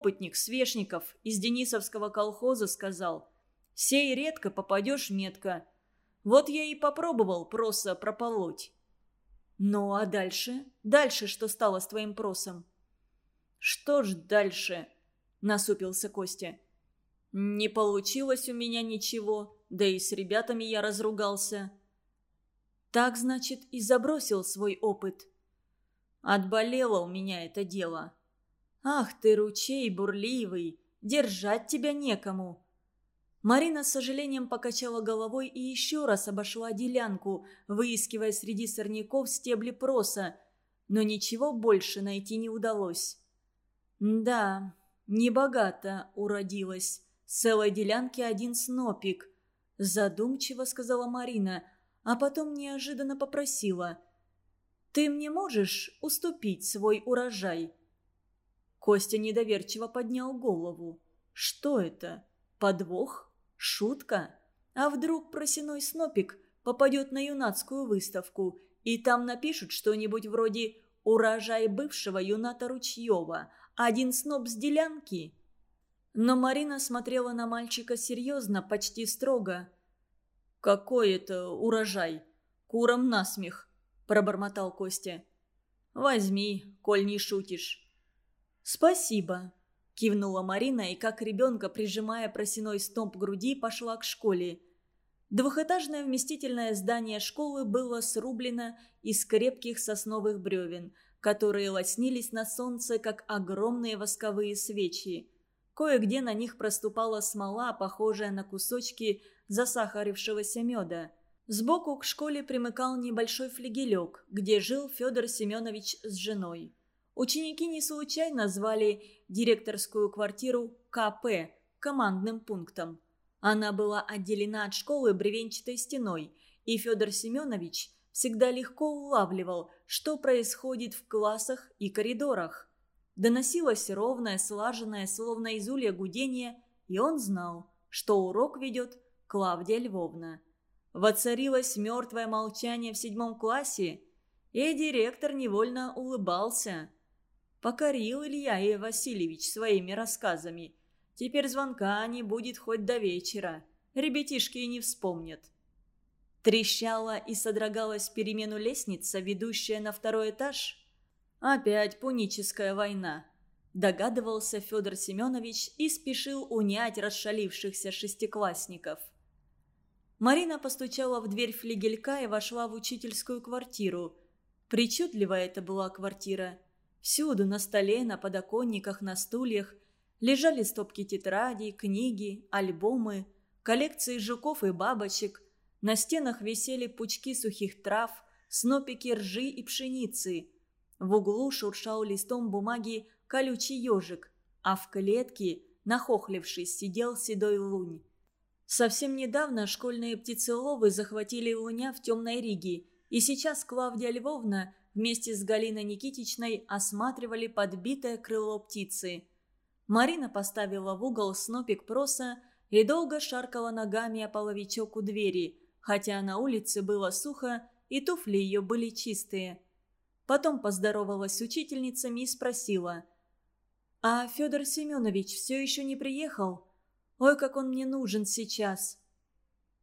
опытник Свешников из Денисовского колхоза сказал, «Сей редко попадешь метко». Вот я и попробовал проса прополоть. Ну а дальше? Дальше что стало с твоим просом? Что ж дальше? Насупился Костя. Не получилось у меня ничего, да и с ребятами я разругался. Так, значит, и забросил свой опыт. Отболело у меня это дело. Ах ты, ручей бурливый, держать тебя некому. Марина с сожалением покачала головой и еще раз обошла делянку, выискивая среди сорняков стебли проса, но ничего больше найти не удалось. «Да, небогато уродилась. С целой делянки один снопик», – задумчиво сказала Марина, а потом неожиданно попросила. «Ты мне можешь уступить свой урожай?» Костя недоверчиво поднял голову. «Что это? Подвох?» Шутка? А вдруг просеной снопик попадет на юнацкую выставку, и там напишут что-нибудь вроде «Урожай бывшего юната Ручьева», «Один сноп с делянки»? Но Марина смотрела на мальчика серьезно, почти строго. «Какой это урожай? Курам насмех», – пробормотал Костя. «Возьми, коль не шутишь». «Спасибо», Кивнула Марина и, как ребенка, прижимая просеной стомп груди, пошла к школе. Двухэтажное вместительное здание школы было срублено из крепких сосновых бревен, которые лоснились на солнце, как огромные восковые свечи. Кое-где на них проступала смола, похожая на кусочки засахарившегося меда. Сбоку к школе примыкал небольшой флигелек, где жил Федор Семенович с женой. Ученики не случайно звали директорскую квартиру КП – командным пунктом. Она была отделена от школы бревенчатой стеной, и Федор Семенович всегда легко улавливал, что происходит в классах и коридорах. Доносилось ровное, слаженное, словно из улья гудение, и он знал, что урок ведет Клавдия Львовна. Воцарилось мертвое молчание в седьмом классе, и директор невольно улыбался – Покорил Илья и Васильевич своими рассказами. Теперь звонка не будет хоть до вечера. Ребятишки и не вспомнят. Трещала и содрогалась перемену лестница, ведущая на второй этаж. Опять пуническая война. Догадывался Федор Семенович и спешил унять расшалившихся шестиклассников. Марина постучала в дверь флигелька и вошла в учительскую квартиру. Причудливая это была квартира – Всюду, на столе, на подоконниках, на стульях, лежали стопки тетрадей, книги, альбомы, коллекции жуков и бабочек. На стенах висели пучки сухих трав, снопики ржи и пшеницы. В углу шуршал листом бумаги колючий ежик, а в клетке, нахохлившись, сидел седой лунь. Совсем недавно школьные птицеловы захватили луня в темной Риге, и сейчас Клавдия Львовна вместе с Галиной Никитичной осматривали подбитое крыло птицы. Марина поставила в угол снопик проса и долго шаркала ногами о половичок у двери, хотя на улице было сухо и туфли ее были чистые. Потом поздоровалась с учительницами и спросила. «А Федор Семенович все еще не приехал? Ой, как он мне нужен сейчас!»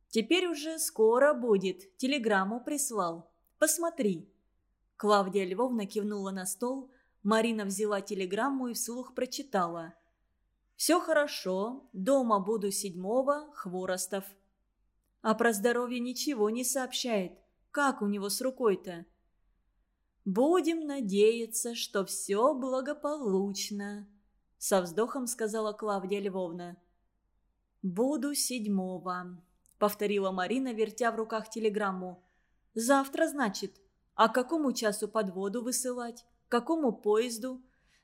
«Теперь уже скоро будет, телеграмму прислал. Посмотри». Клавдия Львовна кивнула на стол, Марина взяла телеграмму и вслух прочитала. «Все хорошо, дома буду седьмого, Хворостов». А про здоровье ничего не сообщает. Как у него с рукой-то? «Будем надеяться, что все благополучно», — со вздохом сказала Клавдия Львовна. «Буду седьмого», — повторила Марина, вертя в руках телеграмму. «Завтра, значит?» А к какому часу подводу высылать? К какому поезду?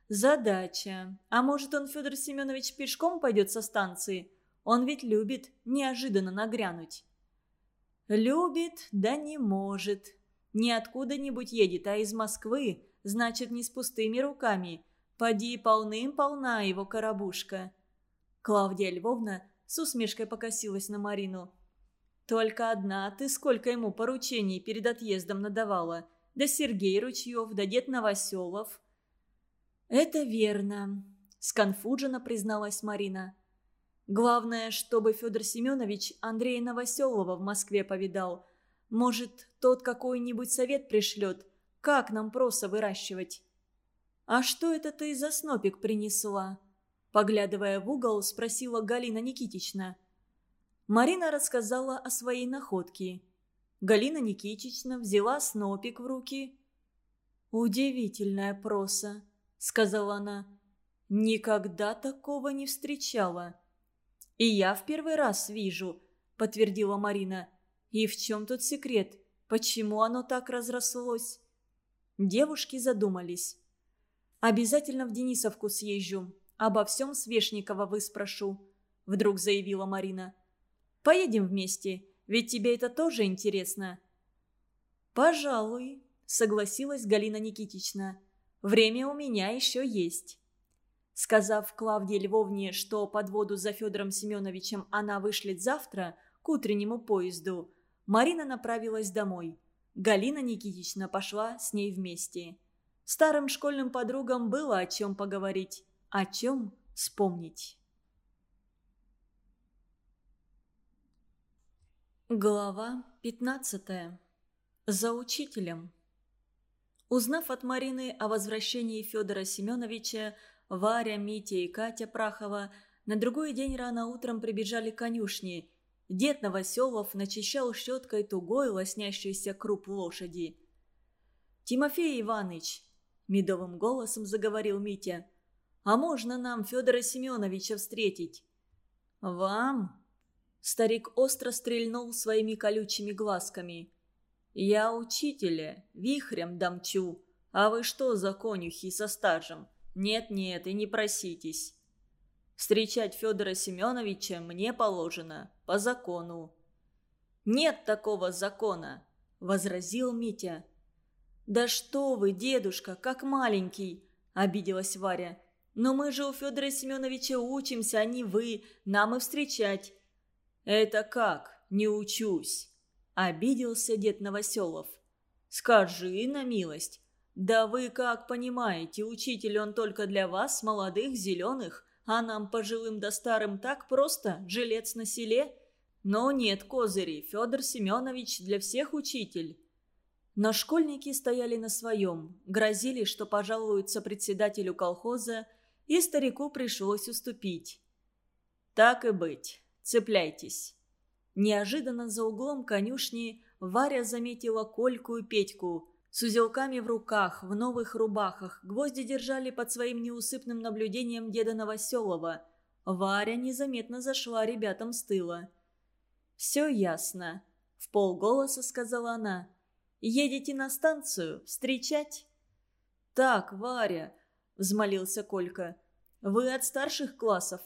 Задача. А может, он, Федор Семенович, пешком пойдет со станции? Он ведь любит неожиданно нагрянуть. Любит, да не может. Не откуда-нибудь едет, а из Москвы, значит, не с пустыми руками. Поди полным-полна его коробушка. Клавдия Львовна с усмешкой покосилась на Марину. Только одна ты сколько ему поручений перед отъездом надавала. Да Сергей Ручьев, да дед Новоселов. Это верно. сконфуженно призналась Марина. «Главное, чтобы Федор Семенович Андрея Новоселова в Москве повидал. Может, тот какой-нибудь совет пришлет, как нам проса выращивать?» «А что это ты за снопик принесла?» Поглядывая в угол, спросила Галина Никитична. Марина рассказала о своей находке. Галина Никитична взяла снопик в руки. «Удивительная проса», — сказала она. «Никогда такого не встречала». «И я в первый раз вижу», — подтвердила Марина. «И в чем тут секрет? Почему оно так разрослось?» Девушки задумались. «Обязательно в Денисовку съезжу. Обо всем Свешникова выспрошу», — вдруг заявила Марина. «Поедем вместе, ведь тебе это тоже интересно». «Пожалуй», — согласилась Галина Никитична. «Время у меня еще есть». Сказав Клавдии Львовне, что подводу за Федором Семеновичем она вышлет завтра, к утреннему поезду, Марина направилась домой. Галина Никитична пошла с ней вместе. Старым школьным подругам было о чем поговорить, о чем вспомнить. Глава 15. За учителем. Узнав от Марины о возвращении Федора Семеновича, Варя, Митя и Катя Прахова на другой день рано утром прибежали к конюшне. Дед Новоселов начищал щеткой тугой лоснящийся круп лошади. «Тимофей Иванович, медовым голосом заговорил Митя. «А можно нам Федора Семеновича встретить?» «Вам?» Старик остро стрельнул своими колючими глазками. «Я учителя, вихрем дамчу, а вы что за конюхи со стажем? Нет-нет, и не проситесь. Встречать Федора Семеновича мне положено, по закону». «Нет такого закона», — возразил Митя. «Да что вы, дедушка, как маленький!» – обиделась Варя. «Но мы же у Федора Семеновича учимся, а не вы. Нам и встречать». «Это как? Не учусь!» – обиделся дед Новоселов. «Скажи на милость. Да вы как понимаете, учитель он только для вас, молодых, зеленых, а нам, пожилым да старым, так просто, жилец на селе? Но нет козырей, Федор Семенович для всех учитель». Но школьники стояли на своем, грозили, что пожалуются председателю колхоза, и старику пришлось уступить. «Так и быть, цепляйтесь». Неожиданно за углом конюшни Варя заметила Кольку и Петьку. С узелками в руках, в новых рубахах, гвозди держали под своим неусыпным наблюдением деда Новоселова. Варя незаметно зашла ребятам с тыла. «Все ясно», — в полголоса сказала она. Едете на станцию встречать?» «Так, Варя», — взмолился Колька, — «вы от старших классов,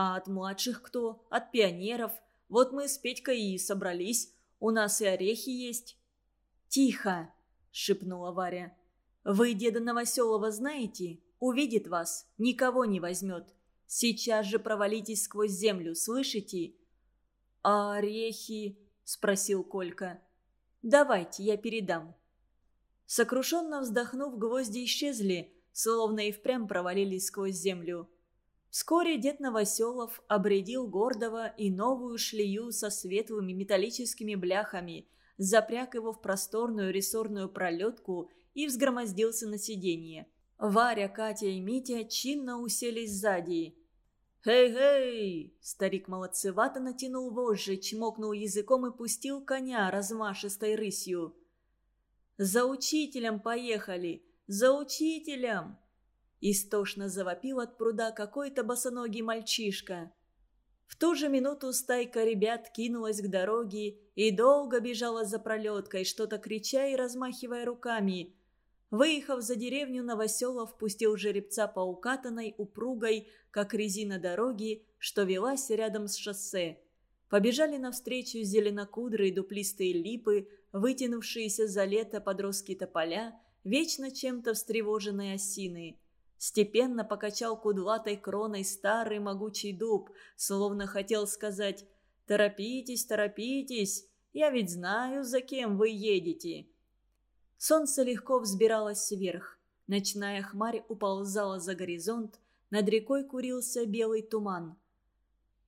а от младших кто? От пионеров. Вот мы с Петькой и собрались, у нас и орехи есть». «Тихо!» — шепнула Варя. «Вы деда Новоселова знаете? Увидит вас, никого не возьмет. Сейчас же провалитесь сквозь землю, слышите?» «А орехи?» — спросил Колька. Давайте, я передам». Сокрушенно вздохнув, гвозди исчезли, словно и впрямь провалились сквозь землю. Вскоре дед Новоселов обредил гордого и новую шлею со светлыми металлическими бляхами, запряг его в просторную рессорную пролетку и взгромоздился на сиденье. Варя, Катя и Митя чинно уселись сзади. «Хей-хей!» Старик молодцевато натянул вожжи, чмокнул языком и пустил коня размашистой рысью. «За учителем поехали! За учителем!» Истошно завопил от пруда какой-то босоногий мальчишка. В ту же минуту стайка ребят кинулась к дороге и долго бежала за пролеткой, что-то крича и размахивая руками. Выехав за деревню, Новоселов пустил жеребца по укатанной, упругой, как резина дороги, что велась рядом с шоссе. Побежали навстречу зеленокудрые дуплистые липы, вытянувшиеся за лето подростки тополя, вечно чем-то встревоженные осины. Степенно покачал кудлатой кроной старый могучий дуб, словно хотел сказать «Торопитесь, торопитесь, я ведь знаю, за кем вы едете». Солнце легко взбиралось вверх. Ночная хмарь уползала за горизонт, над рекой курился белый туман.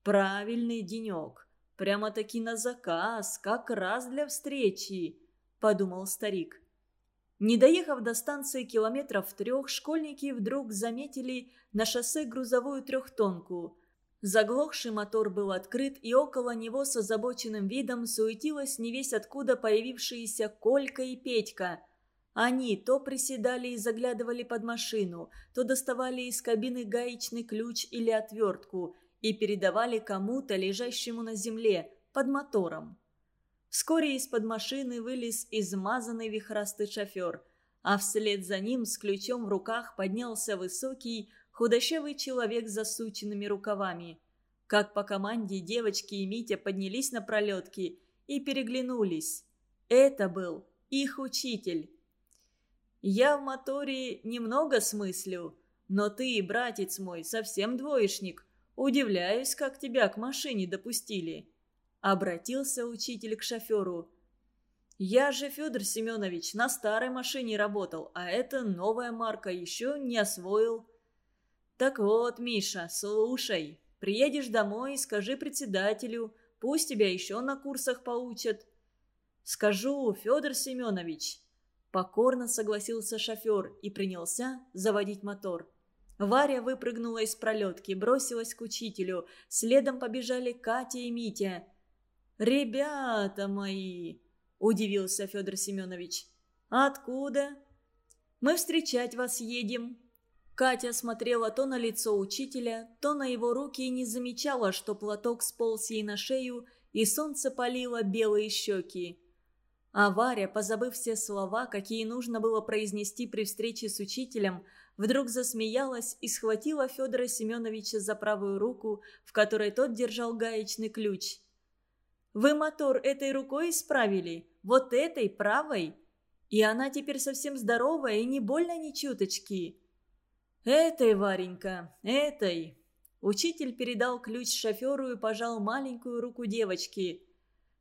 «Правильный денек. Прямо-таки на заказ, как раз для встречи», – подумал старик. Не доехав до станции километров трех, школьники вдруг заметили на шоссе грузовую трехтонку. Заглохший мотор был открыт, и около него с озабоченным видом суетилась невесть откуда появившиеся Колька и Петька. Они то приседали и заглядывали под машину, то доставали из кабины гаечный ключ или отвертку и передавали кому-то, лежащему на земле, под мотором. Вскоре из-под машины вылез измазанный вихрастый шофер, а вслед за ним с ключом в руках поднялся высокий, худощавый человек с засученными рукавами. Как по команде девочки и Митя поднялись на пролетки и переглянулись. Это был их учитель. «Я в моторе немного смыслю, но ты, братец мой, совсем двоечник. Удивляюсь, как тебя к машине допустили». Обратился учитель к шоферу. «Я же, Федор Семенович, на старой машине работал, а это новая марка, еще не освоил». «Так вот, Миша, слушай, приедешь домой, скажи председателю, пусть тебя еще на курсах поучат». «Скажу, Федор Семенович». Покорно согласился шофер и принялся заводить мотор. Варя выпрыгнула из пролетки, бросилась к учителю. Следом побежали Катя и Митя. «Ребята мои!» – удивился Федор Семенович. «Откуда?» «Мы встречать вас едем». Катя смотрела то на лицо учителя, то на его руки и не замечала, что платок сполз ей на шею, и солнце палило белые щеки. А Варя, позабыв все слова, какие нужно было произнести при встрече с учителем, вдруг засмеялась и схватила Федора Семеновича за правую руку, в которой тот держал гаечный ключ – вы мотор этой рукой исправили, вот этой правой. И она теперь совсем здоровая и не больно ни чуточки. Этой, Варенька, этой. Учитель передал ключ шоферу и пожал маленькую руку девочки.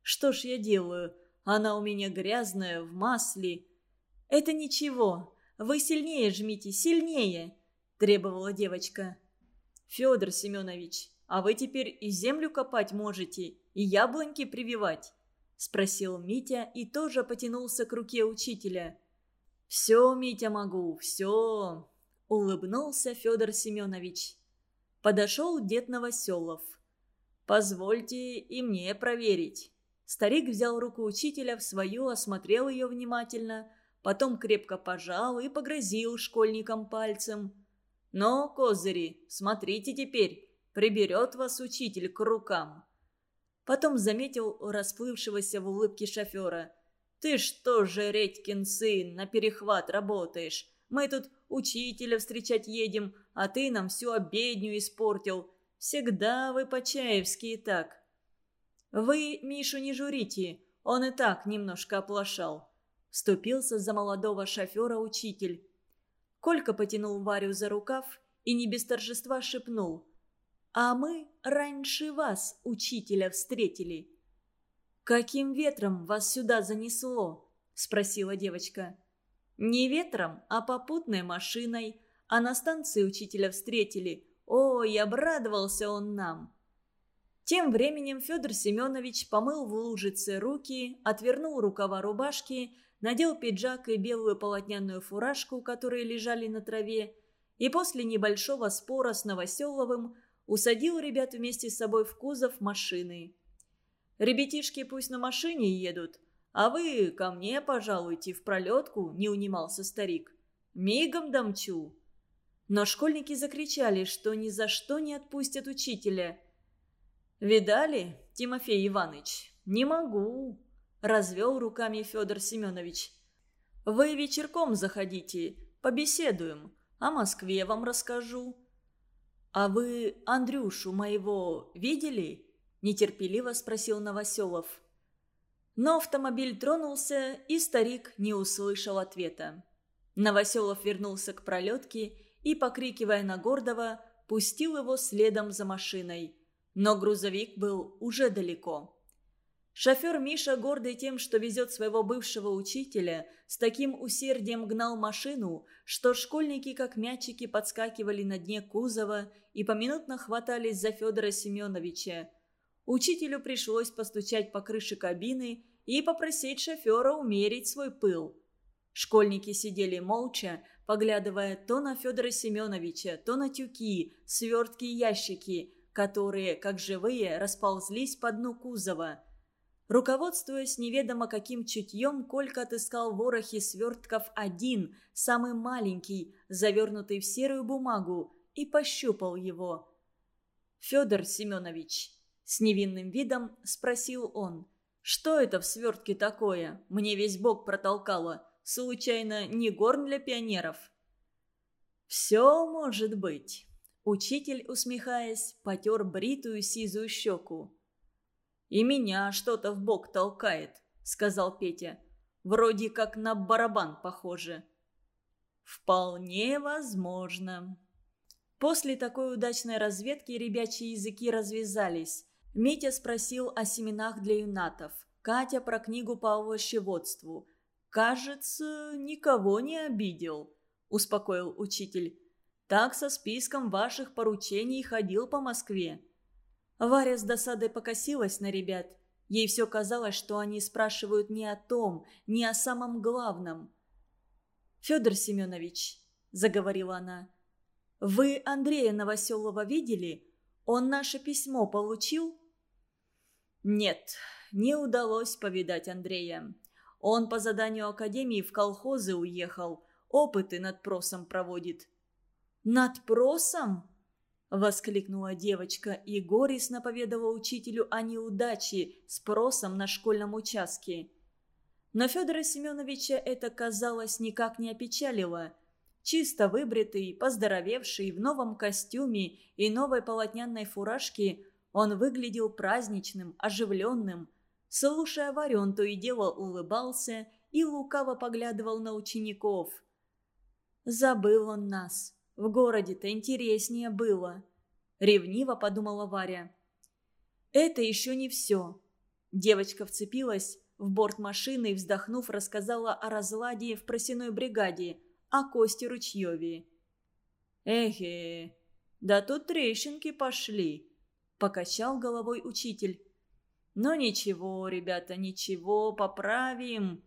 Что ж я делаю? Она у меня грязная, в масле. Это ничего. Вы сильнее жмите, сильнее, требовала девочка. Федор Семенович, а вы теперь и землю копать можете, и яблоньки прививать?» – спросил Митя и тоже потянулся к руке учителя. «Все, Митя, могу, все!» – улыбнулся Федор Семенович. Подошел дед Новоселов. «Позвольте и мне проверить». Старик взял руку учителя в свою, осмотрел ее внимательно, потом крепко пожал и погрозил школьникам пальцем. «Но, козыри, смотрите теперь, приберет вас учитель к рукам». Потом заметил расплывшегося в улыбке шофера. «Ты что же, Редькин сын, на перехват работаешь? Мы тут учителя встречать едем, а ты нам всю обедню испортил. Всегда вы по-чаевски так». «Вы Мишу не журите, он и так немножко оплошал», – вступился за молодого шофера учитель. Колька потянул Варю за рукав и не без торжества шепнул. А мы раньше вас, учителя, встретили». «Каким ветром вас сюда занесло?» – спросила девочка. «Не ветром, а попутной машиной. А на станции учителя встретили. Ой, обрадовался он нам». Тем временем Федор Семенович помыл в лужице руки, отвернул рукава рубашки, надел пиджак и белую полотняную фуражку, которые лежали на траве, и после небольшого спора с Новоселовым – усадил ребят вместе с собой в кузов машины. «Ребятишки пусть на машине едут, а вы ко мне пожалуйте в пролетку», – не унимался старик. «Мигом домчу». Но школьники закричали, что ни за что не отпустят учителя. «Видали, Тимофей Иванович? Не могу», – развел руками Федор Семенович. «Вы вечерком заходите, побеседуем, о Москве вам расскажу». «А вы Андрюшу моего видели?» – нетерпеливо спросил Новоселов. Но автомобиль тронулся, и старик не услышал ответа. Новоселов вернулся к пролетке и, покрикивая на Гордова, пустил его следом за машиной. Но грузовик был уже далеко. Шофер Миша, гордый тем, что везет своего бывшего учителя, с таким усердием гнал машину, что школьники, как мячики, подскакивали на дне кузова и поминутно хватались за Федора Семеновича. Учителю пришлось постучать по крыше кабины и попросить шофера умерить свой пыл. Школьники сидели молча, поглядывая то на Федора Семеновича, то на тюки, свертки и ящики, которые, как живые, расползлись по дну кузова. Руководствуясь неведомо каким чутьем, Колька отыскал в ворохе свертков один, самый маленький, завернутый в серую бумагу, и пощупал его. «Федор Семенович», — с невинным видом спросил он, — «что это в свертке такое? Мне весь бок протолкало. Случайно не горн для пионеров?» «Все может быть». Учитель, усмехаясь, потер бритую сизую щеку. «И меня что-то в бок толкает», — сказал Петя. «Вроде как на барабан похоже». «Вполне возможно». После такой удачной разведки ребячьи языки развязались. Митя спросил о семенах для юнатов. Катя про книгу по овощеводству. «Кажется, никого не обидел», – успокоил учитель. «Так со списком ваших поручений ходил по Москве». Варя с досадой покосилась на ребят. Ей все казалось, что они спрашивают не о том, не о самом главном. «Федор Семенович», — заговорила она, — «вы Андрея Новоселова видели? Он наше письмо получил?» «Нет, не удалось повидать Андрея. Он по заданию Академии в колхозы уехал, опыты над просом проводит». «Над просом?» – воскликнула девочка и горестно поведала учителю о неудаче с просом на школьном участке. Но Федора Семеновича это, казалось, никак не опечалило. Чисто выбритый, поздоровевший, в новом костюме и новой полотняной фуражке, он выглядел праздничным, оживленным. Слушая Варю, он то и дело улыбался и лукаво поглядывал на учеников. «Забыл он нас», в городе-то интереснее было. Ревниво подумала Варя. Это еще не все. Девочка вцепилась в борт машины и, вздохнув, рассказала о разладе в просеной бригаде, о Косте Ручьеве. «Эхе, да тут трещинки пошли», — покачал головой учитель. «Но ничего, ребята, ничего, поправим».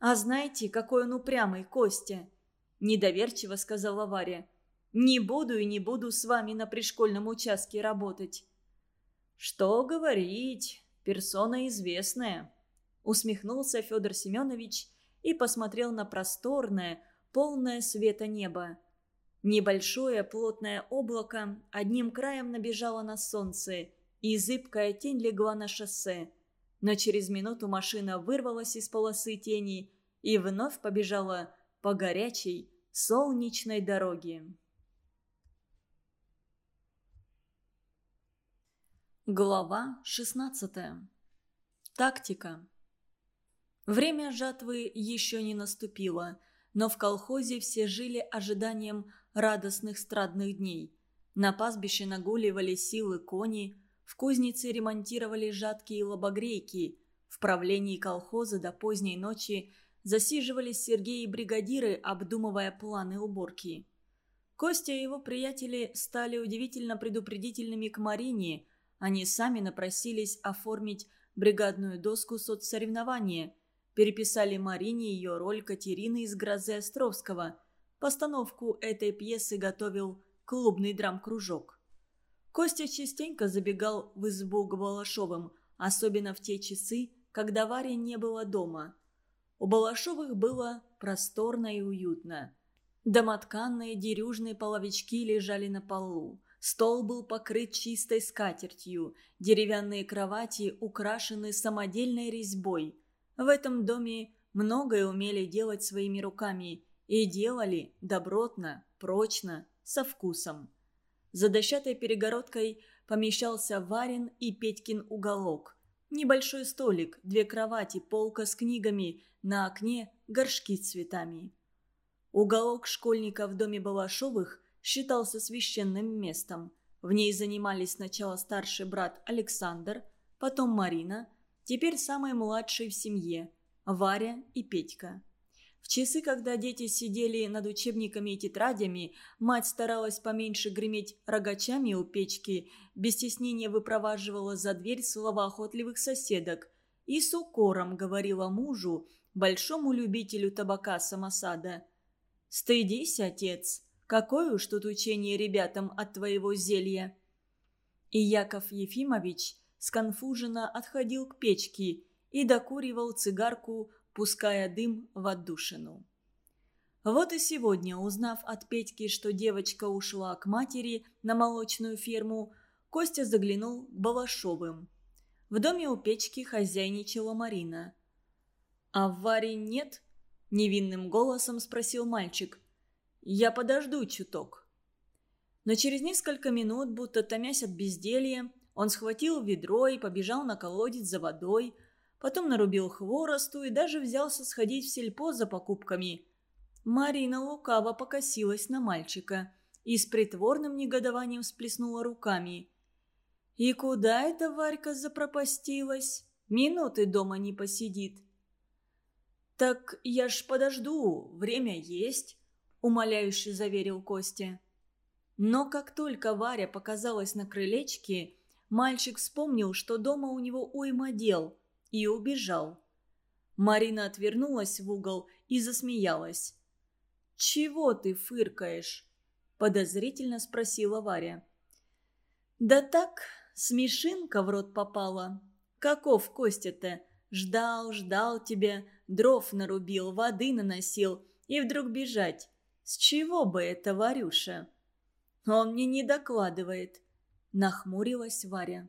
«А знаете, какой он упрямый, Костя?» – недоверчиво сказала Варя. Не буду и не буду с вами на пришкольном участке работать». «Что говорить, персона известная», — усмехнулся Федор Семенович и посмотрел на просторное, полное света небо. Небольшое плотное облако одним краем набежало на солнце, и зыбкая тень легла на шоссе. Но через минуту машина вырвалась из полосы тени и вновь побежала по горячей солнечной дороге. Глава 16. Тактика. Время жатвы еще не наступило, но в колхозе все жили ожиданием радостных страдных дней. На пастбище нагуливали силы кони, в кузнице ремонтировали жаткие лобогрейки, в правлении колхоза до поздней ночи засиживались Сергей и бригадиры, обдумывая планы уборки. Костя и его приятели стали удивительно предупредительными к Марине – они сами напросились оформить бригадную доску соцсоревнования, переписали Марине ее роль Катерины из «Грозы Островского». Постановку этой пьесы готовил клубный драм-кружок. Костя частенько забегал в избу к Балашовым, особенно в те часы, когда Варя не было дома. У Балашовых было просторно и уютно. Домотканные дерюжные половички лежали на полу. Стол был покрыт чистой скатертью, деревянные кровати украшены самодельной резьбой. В этом доме многое умели делать своими руками и делали добротно, прочно, со вкусом. За дощатой перегородкой помещался Варин и Петькин уголок. Небольшой столик, две кровати, полка с книгами, на окне горшки с цветами. Уголок школьника в доме Балашовых считался священным местом. В ней занимались сначала старший брат Александр, потом Марина, теперь самые младшие в семье – Варя и Петька. В часы, когда дети сидели над учебниками и тетрадями, мать старалась поменьше греметь рогачами у печки, без стеснения выпроваживала за дверь слова охотливых соседок и с укором говорила мужу, большому любителю табака самосада. «Стыдись, отец, какое уж тут учение ребятам от твоего зелья!» И Яков Ефимович сконфуженно отходил к печке и докуривал цигарку пуская дым в отдушину. Вот и сегодня, узнав от Петьки, что девочка ушла к матери на молочную ферму, Костя заглянул к Балашовым. В доме у печки хозяйничала Марина. «А в Варе нет?» – невинным голосом спросил мальчик. «Я подожду чуток». Но через несколько минут, будто томясь от безделья, он схватил ведро и побежал на колодец за водой – потом нарубил хворосту и даже взялся сходить в сельпо за покупками. Марина лукаво покосилась на мальчика и с притворным негодованием всплеснула руками. «И куда эта Варька запропастилась? Минуты дома не посидит». «Так я ж подожду, время есть», — умоляюще заверил Костя. Но как только Варя показалась на крылечке, мальчик вспомнил, что дома у него уйма дел — и убежал. Марина отвернулась в угол и засмеялась. «Чего ты фыркаешь?» – подозрительно спросила Варя. «Да так, смешинка в рот попала. Каков Костя-то? Ждал, ждал тебя, дров нарубил, воды наносил, и вдруг бежать. С чего бы это, Варюша?» «Он мне не докладывает», – нахмурилась Варя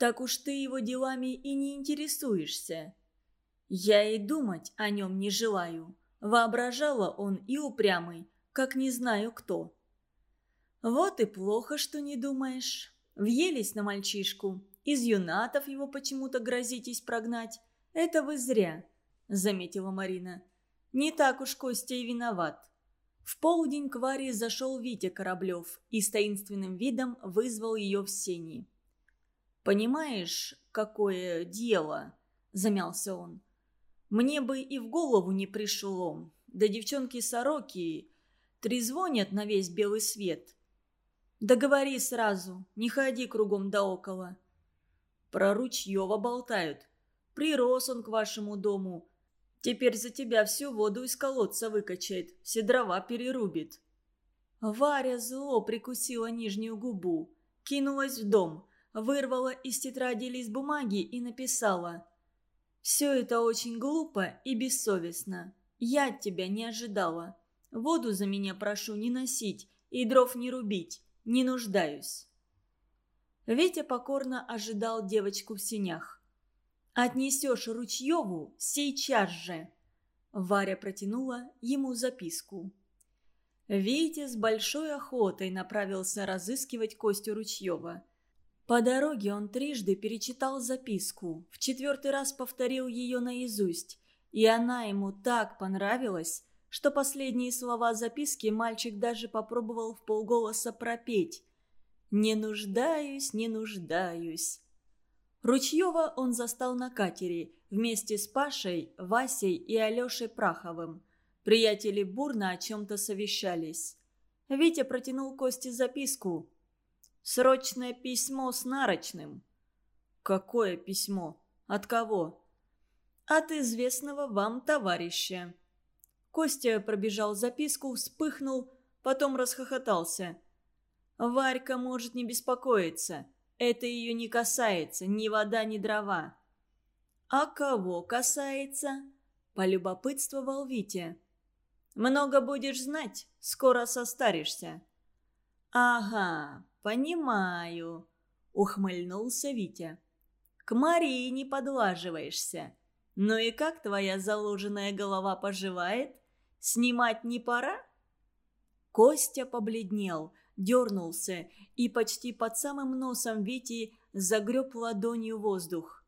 так уж ты его делами и не интересуешься. Я и думать о нем не желаю. Воображала он и упрямый, как не знаю кто. Вот и плохо, что не думаешь. Въелись на мальчишку. Из юнатов его почему-то грозитесь прогнать. Это вы зря, заметила Марина. Не так уж Костя и виноват. В полдень к Варе зашел Витя Кораблев и с таинственным видом вызвал ее в сени. «Понимаешь, какое дело?» – замялся он. «Мне бы и в голову не пришло. Да девчонки-сороки трезвонят на весь белый свет. Да говори сразу, не ходи кругом да около». Про Ручьева болтают. Прирос он к вашему дому. Теперь за тебя всю воду из колодца выкачает, все дрова перерубит. Варя зло прикусила нижнюю губу, кинулась в дом – вырвала из тетради лист бумаги и написала «Все это очень глупо и бессовестно. Я от тебя не ожидала. Воду за меня прошу не носить и дров не рубить. Не нуждаюсь». Витя покорно ожидал девочку в синях. «Отнесешь Ручьеву сейчас же!» Варя протянула ему записку. Витя с большой охотой направился разыскивать Костю Ручьева. По дороге он трижды перечитал записку, в четвертый раз повторил ее наизусть, и она ему так понравилась, что последние слова записки мальчик даже попробовал в полголоса пропеть. «Не нуждаюсь, не нуждаюсь». Ручьева он застал на катере вместе с Пашей, Васей и Алешей Праховым. Приятели бурно о чем-то совещались. Витя протянул Косте записку. Срочное письмо с нарочным». «Какое письмо? От кого?» «От известного вам товарища». Костя пробежал записку, вспыхнул, потом расхохотался. «Варька может не беспокоиться. Это ее не касается, ни вода, ни дрова». «А кого касается?» – полюбопытствовал Витя. «Много будешь знать, скоро состаришься». «Ага, «Понимаю», — ухмыльнулся Витя. «К Марии не подлаживаешься. Ну и как твоя заложенная голова поживает? Снимать не пора?» Костя побледнел, дернулся и почти под самым носом Вити загреб ладонью воздух.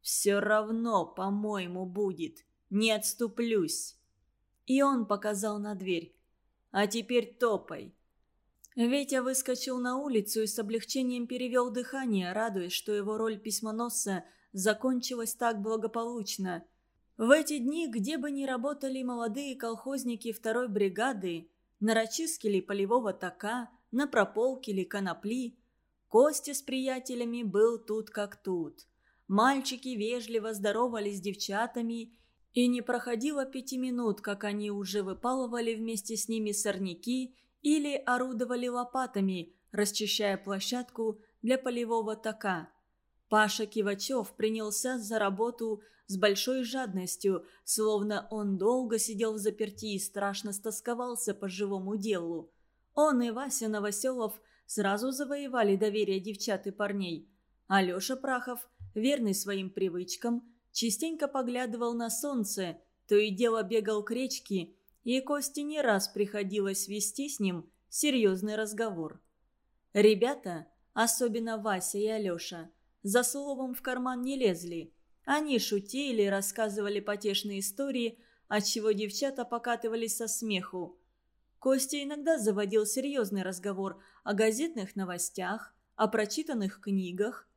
«Все равно, по-моему, будет. Не отступлюсь». И он показал на дверь. «А теперь топай. Ветя выскочил на улицу и с облегчением перевел дыхание, радуясь, что его роль письмоносца закончилась так благополучно. В эти дни, где бы ни работали молодые колхозники второй бригады, на рачиске ли полевого тока, на прополке ли конопли, Костя с приятелями был тут как тут. Мальчики вежливо здоровались с девчатами, и не проходило пяти минут, как они уже выпалывали вместе с ними сорняки или орудовали лопатами, расчищая площадку для полевого тока. Паша Кивачев принялся за работу с большой жадностью, словно он долго сидел в заперти и страшно стосковался по живому делу. Он и Вася Новоселов сразу завоевали доверие девчат и парней. Алеша Прахов, верный своим привычкам, частенько поглядывал на солнце, то и дело бегал к речке, и Косте не раз приходилось вести с ним серьезный разговор. Ребята, особенно Вася и Алеша, за словом в карман не лезли. Они шутили, рассказывали потешные истории, отчего девчата покатывались со смеху. Костя иногда заводил серьезный разговор о газетных новостях, о прочитанных книгах.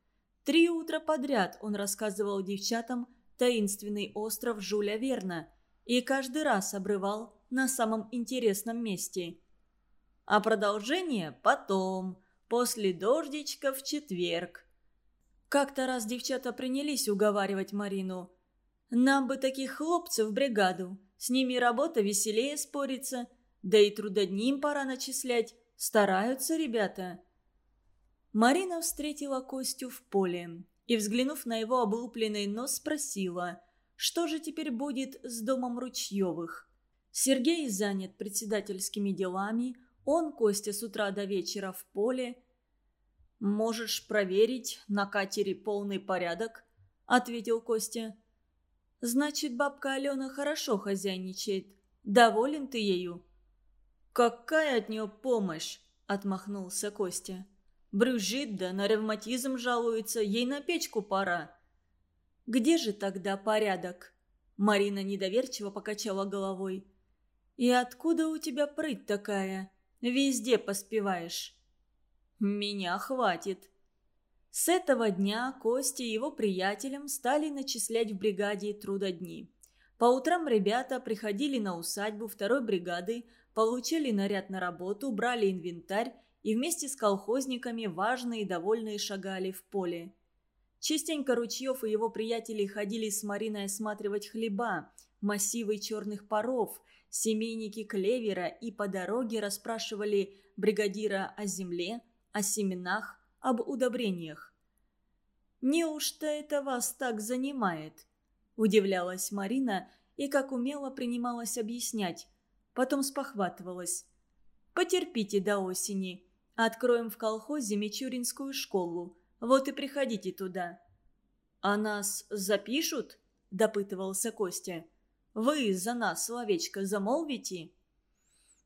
Три утра подряд он рассказывал девчатам таинственный остров Жуля Верна и каждый раз обрывал на самом интересном месте. А продолжение потом, после дождичка в четверг. Как-то раз девчата принялись уговаривать Марину. «Нам бы таких хлопцев в бригаду. С ними работа веселее спорится. Да и трудодним пора начислять. Стараются ребята». Марина встретила Костю в поле и, взглянув на его облупленный нос, спросила, что же теперь будет с домом Ручьевых. Сергей занят председательскими делами, он, Костя, с утра до вечера в поле – «Можешь проверить, на катере полный порядок», — ответил Костя. «Значит, бабка Алена хорошо хозяйничает. Доволен ты ею?» «Какая от нее помощь?» — отмахнулся Костя. «Брюзжит да на ревматизм жалуется, ей на печку пора». «Где же тогда порядок?» Марина недоверчиво покачала головой. «И откуда у тебя прыть такая? Везде поспеваешь». Меня хватит. С этого дня Кости и его приятелям стали начислять в бригаде трудодни. По утрам ребята приходили на усадьбу второй бригады, получили наряд на работу, брали инвентарь и вместе с колхозниками важные и довольные шагали в поле. Частенько Ручьев и его приятели ходили с Мариной осматривать хлеба, массивы черных паров, семейники клевера и по дороге расспрашивали бригадира о земле, о семенах, об удобрениях. «Неужто это вас так занимает?» – удивлялась Марина и как умело принималась объяснять. Потом спохватывалась. «Потерпите до осени. Откроем в колхозе Мичуринскую школу. Вот и приходите туда». «А нас запишут?» – допытывался Костя. «Вы за нас словечко замолвите?»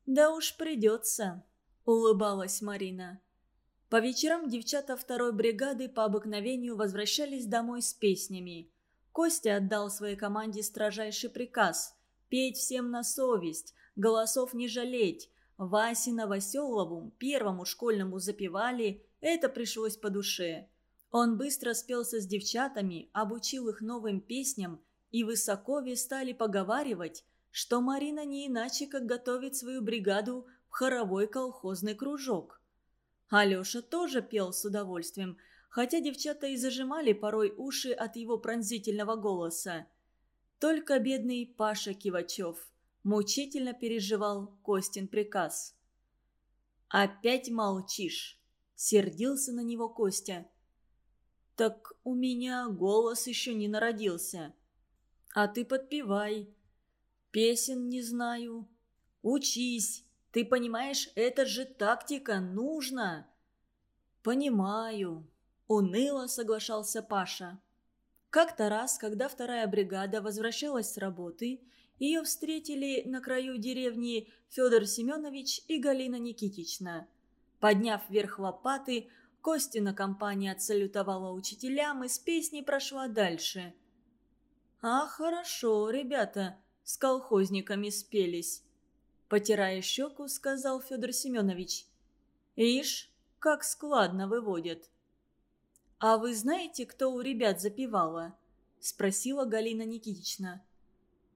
«Да уж придется», – улыбалась Марина. По вечерам девчата второй бригады по обыкновению возвращались домой с песнями. Костя отдал своей команде строжайший приказ – петь всем на совесть, голосов не жалеть. Васе Новоселову, первому школьному запевали, это пришлось по душе. Он быстро спелся с девчатами, обучил их новым песням, и высокове стали поговаривать, что Марина не иначе, как готовит свою бригаду в хоровой колхозный кружок. Алеша тоже пел с удовольствием, хотя девчата и зажимали порой уши от его пронзительного голоса. Только бедный Паша Кивачев мучительно переживал Костин приказ. «Опять молчишь?» — сердился на него Костя. «Так у меня голос еще не народился. А ты подпевай. Песен не знаю. Учись, ты понимаешь, это же тактика, нужно!» «Понимаю», — уныло соглашался Паша. Как-то раз, когда вторая бригада возвращалась с работы, ее встретили на краю деревни Федор Семенович и Галина Никитична. Подняв вверх лопаты, Костина компания отсалютовала учителям и с песней прошла дальше. «А хорошо, ребята, с колхозниками спелись. Потирая щеку, сказал Федор Семенович. «Ишь, как складно выводят». «А вы знаете, кто у ребят запевала?» – спросила Галина Никитична.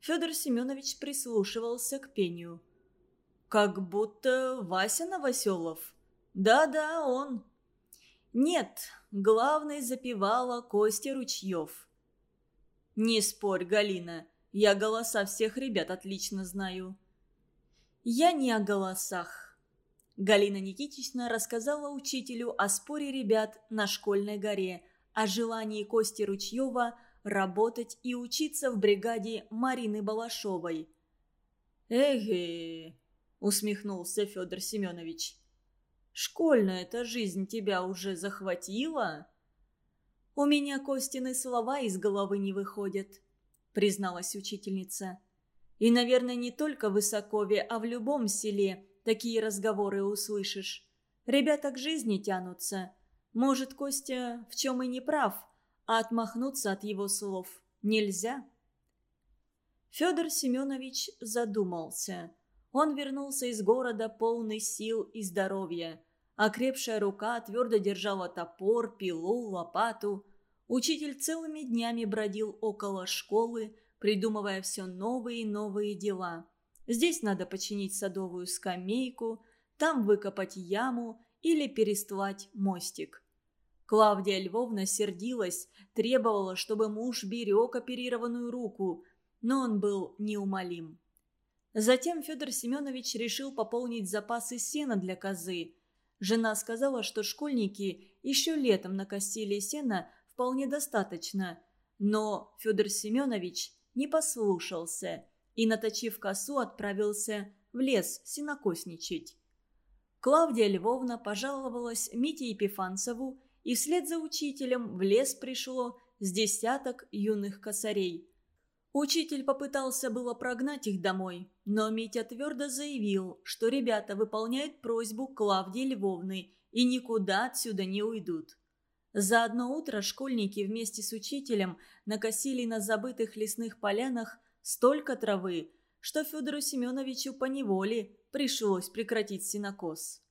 Федор Семенович прислушивался к пению. «Как будто Вася Новоселов. Да-да, он». «Нет, главный запевала Костя Ручьев». «Не спорь, Галина, я голоса всех ребят отлично знаю». «Я не о голосах». Галина Никитична рассказала учителю о споре ребят на школьной горе, о желании Кости Ручьева – работать и учиться в бригаде Марины Балашовой. «Эге!» – усмехнулся Федор Семенович. «Школьная-то жизнь тебя уже захватила?» «У меня Костины слова из головы не выходят», – призналась учительница. «И, наверное, не только в Высокове, а в любом селе такие разговоры услышишь. Ребята к жизни тянутся. Может, Костя в чем и не прав, а отмахнуться от его слов нельзя. Федор Семенович задумался. Он вернулся из города полный сил и здоровья. Окрепшая рука твердо держала топор, пилу, лопату. Учитель целыми днями бродил около школы, придумывая все новые и новые дела. Здесь надо починить садовую скамейку, там выкопать яму или перестлать мостик. Клавдия Львовна сердилась, требовала, чтобы муж берег оперированную руку, но он был неумолим. Затем Федор Семенович решил пополнить запасы сена для козы. Жена сказала, что школьники еще летом накосили сена вполне достаточно, но Федор Семенович не послушался и, наточив косу, отправился в лес сенокосничать. Клавдия Львовна пожаловалась Мите Епифанцеву и вслед за учителем в лес пришло с десяток юных косарей. Учитель попытался было прогнать их домой, но Митя твердо заявил, что ребята выполняют просьбу Клавдии Львовны и никуда отсюда не уйдут. За одно утро школьники вместе с учителем накосили на забытых лесных полянах столько травы, что Федору Семеновичу поневоле пришлось прекратить синокос.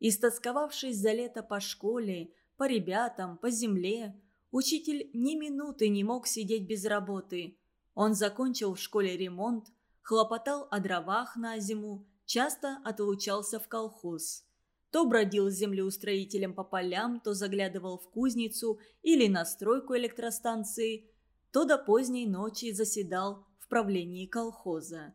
Истосковавшись за лето по школе, по ребятам, по земле. Учитель ни минуты не мог сидеть без работы. Он закончил в школе ремонт, хлопотал о дровах на зиму, часто отлучался в колхоз. То бродил с землеустроителем по полям, то заглядывал в кузницу или на стройку электростанции, то до поздней ночи заседал в правлении колхоза.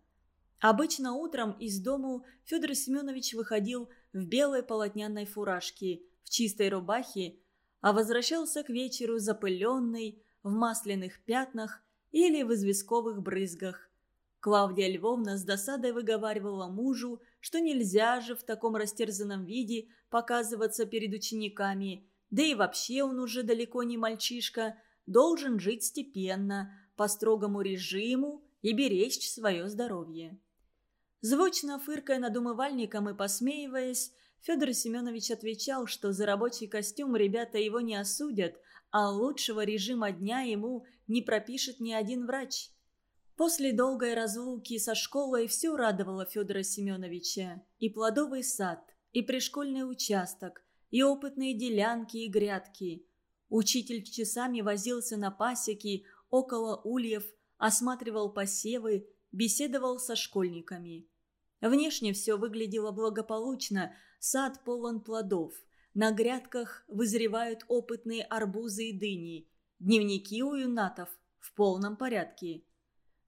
Обычно утром из дому Федор Семенович выходил в белой полотняной фуражке, в чистой рубахе, а возвращался к вечеру запыленный, в масляных пятнах или в известковых брызгах. Клавдия Львовна с досадой выговаривала мужу, что нельзя же в таком растерзанном виде показываться перед учениками, да и вообще он уже далеко не мальчишка, должен жить степенно, по строгому режиму и беречь свое здоровье. Звучно фыркая над умывальником и посмеиваясь, Федор Семенович отвечал, что за рабочий костюм ребята его не осудят, а лучшего режима дня ему не пропишет ни один врач. После долгой разлуки со школой все радовало Федора Семеновича. И плодовый сад, и пришкольный участок, и опытные делянки и грядки. Учитель часами возился на пасеке, около ульев, осматривал посевы, беседовал со школьниками. Внешне все выглядело благополучно – Сад полон плодов. На грядках вызревают опытные арбузы и дыни. Дневники у юнатов в полном порядке.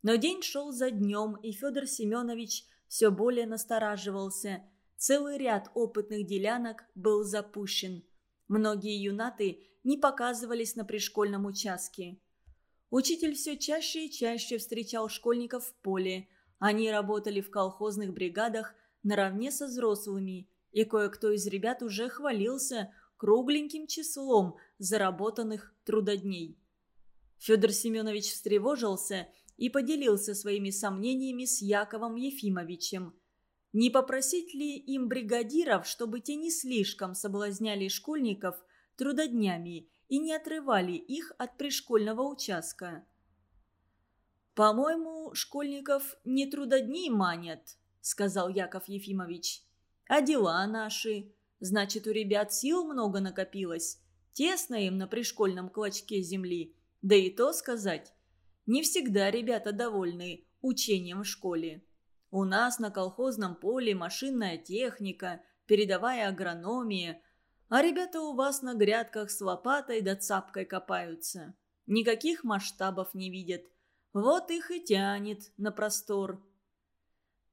Но день шел за днем, и Федор Семенович все более настораживался. Целый ряд опытных делянок был запущен. Многие юнаты не показывались на пришкольном участке. Учитель все чаще и чаще встречал школьников в поле. Они работали в колхозных бригадах наравне со взрослыми и кое-кто из ребят уже хвалился кругленьким числом заработанных трудодней. Федор Семенович встревожился и поделился своими сомнениями с Яковом Ефимовичем. Не попросить ли им бригадиров, чтобы те не слишком соблазняли школьников трудоднями и не отрывали их от пришкольного участка? «По-моему, школьников не трудодни манят», — сказал Яков Ефимович. А дела наши? Значит, у ребят сил много накопилось. Тесно им на пришкольном клочке земли. Да и то сказать. Не всегда ребята довольны учением в школе. У нас на колхозном поле машинная техника, передовая агрономия, а ребята у вас на грядках с лопатой да цапкой копаются. Никаких масштабов не видят. Вот их и тянет на простор.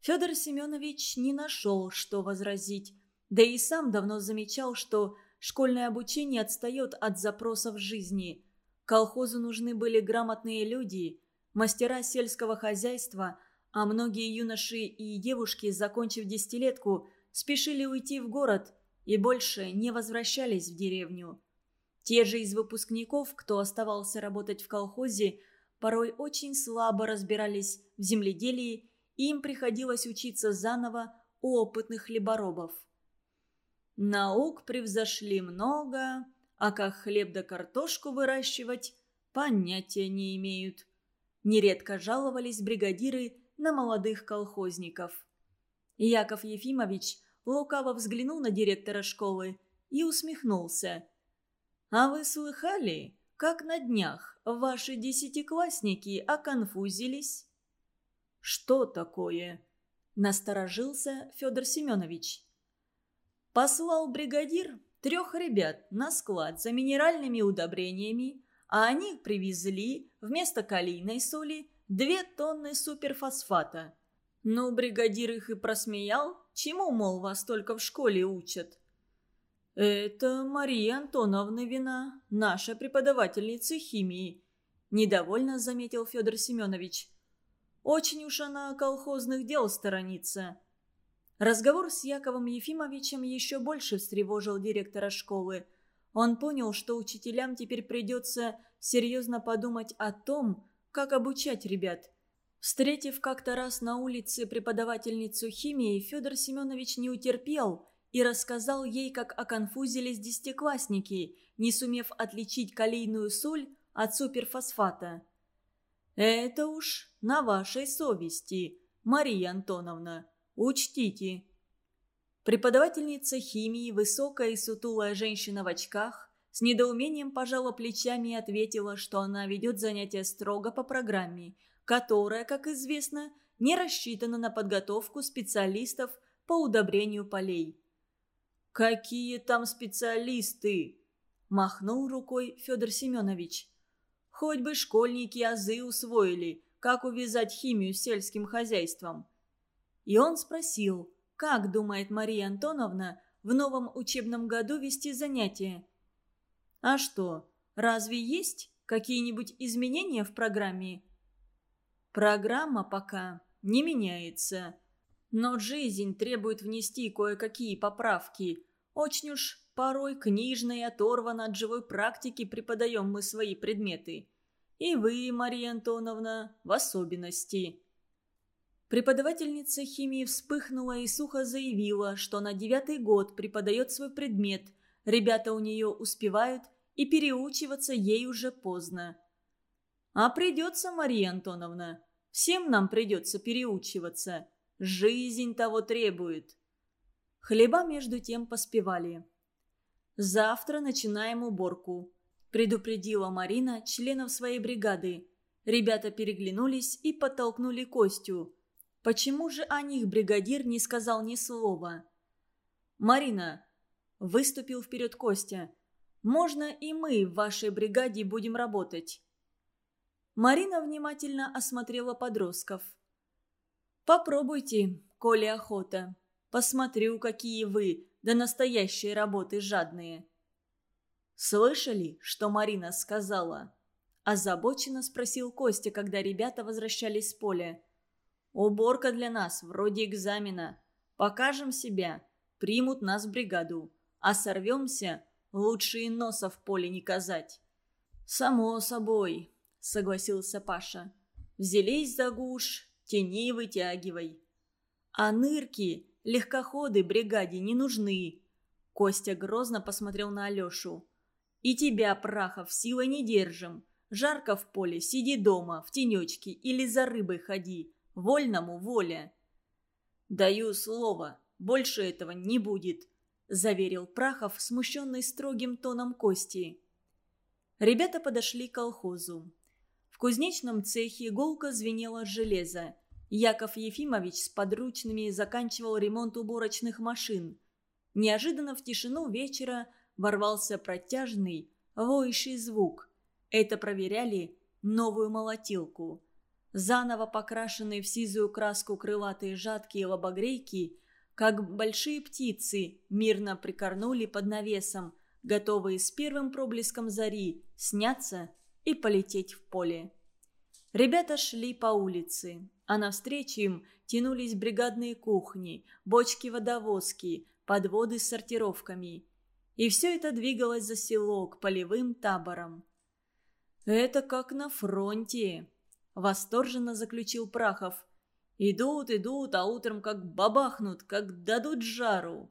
Федор Семенович не нашел, что возразить, да и сам давно замечал, что школьное обучение отстает от запросов жизни. Колхозу нужны были грамотные люди, мастера сельского хозяйства, а многие юноши и девушки, закончив десятилетку, спешили уйти в город и больше не возвращались в деревню. Те же из выпускников, кто оставался работать в колхозе, порой очень слабо разбирались в земледелии, и им приходилось учиться заново у опытных хлеборобов. Наук превзошли много, а как хлеб да картошку выращивать, понятия не имеют. Нередко жаловались бригадиры на молодых колхозников. Яков Ефимович лукаво взглянул на директора школы и усмехнулся. «А вы слыхали, как на днях ваши десятиклассники оконфузились?» «Что такое?» – насторожился Федор Семенович. Послал бригадир трех ребят на склад за минеральными удобрениями, а они привезли вместо калийной соли две тонны суперфосфата. Ну, бригадир их и просмеял, чему, мол, вас только в школе учат. «Это Мария Антоновна вина, наша преподавательница химии», – недовольно заметил Федор Семенович. «Очень уж она колхозных дел сторонится». Разговор с Яковом Ефимовичем еще больше встревожил директора школы. Он понял, что учителям теперь придется серьезно подумать о том, как обучать ребят. Встретив как-то раз на улице преподавательницу химии, Федор Семенович не утерпел и рассказал ей, как оконфузились десятиклассники, не сумев отличить калийную соль от суперфосфата. «Это уж на вашей совести, Мария Антоновна», Учтите. Преподавательница химии, высокая и сутулая женщина в очках, с недоумением пожала плечами и ответила, что она ведет занятия строго по программе, которая, как известно, не рассчитана на подготовку специалистов по удобрению полей. «Какие там специалисты?» – махнул рукой Федор Семенович. «Хоть бы школьники азы усвоили, как увязать химию с сельским хозяйством. И он спросил, как думает Мария Антоновна в новом учебном году вести занятия. «А что, разве есть какие-нибудь изменения в программе?» «Программа пока не меняется. Но жизнь требует внести кое-какие поправки. Очень уж порой книжно и оторвано от живой практики преподаем мы свои предметы. И вы, Мария Антоновна, в особенности». Преподавательница химии вспыхнула и сухо заявила, что на девятый год преподает свой предмет. Ребята у нее успевают, и переучиваться ей уже поздно. «А придется, Мария Антоновна. Всем нам придется переучиваться. Жизнь того требует». Хлеба между тем поспевали. «Завтра начинаем уборку», – предупредила Марина членов своей бригады. Ребята переглянулись и подтолкнули Костю – Почему же о них бригадир не сказал ни слова? «Марина!» – выступил вперед Костя. «Можно и мы в вашей бригаде будем работать?» Марина внимательно осмотрела подростков. «Попробуйте, коли охота. Посмотрю, какие вы до настоящей работы жадные». «Слышали, что Марина сказала?» Озабоченно спросил Костя, когда ребята возвращались с поля. Уборка для нас, вроде экзамена. Покажем себя, примут нас в бригаду. А сорвемся, лучше и носа в поле не казать». «Само собой», — согласился Паша. «Взялись за гуш, тени вытягивай». «А нырки, легкоходы бригаде не нужны». Костя грозно посмотрел на Алешу. «И тебя, Прахов, силой не держим. Жарко в поле, сиди дома, в тенечке или за рыбой ходи. Вольному воля. Даю слово, больше этого не будет. – заверил Прахов, смущенный строгим тоном Кости. Ребята подошли к колхозу. В кузнечном цехе иголка звенела железо. Яков Ефимович с подручными заканчивал ремонт уборочных машин. Неожиданно в тишину вечера ворвался протяжный, воющий звук. Это проверяли новую молотилку. Заново покрашенные в сизую краску крылатые жаткие лобогрейки, как большие птицы, мирно прикорнули под навесом, готовые с первым проблеском зари сняться и полететь в поле. Ребята шли по улице, а навстречу им тянулись бригадные кухни, бочки-водовозки, подводы с сортировками. И все это двигалось за село к полевым таборам. «Это как на фронте», – восторженно заключил Прахов. «Идут, идут, а утром как бабахнут, как дадут жару».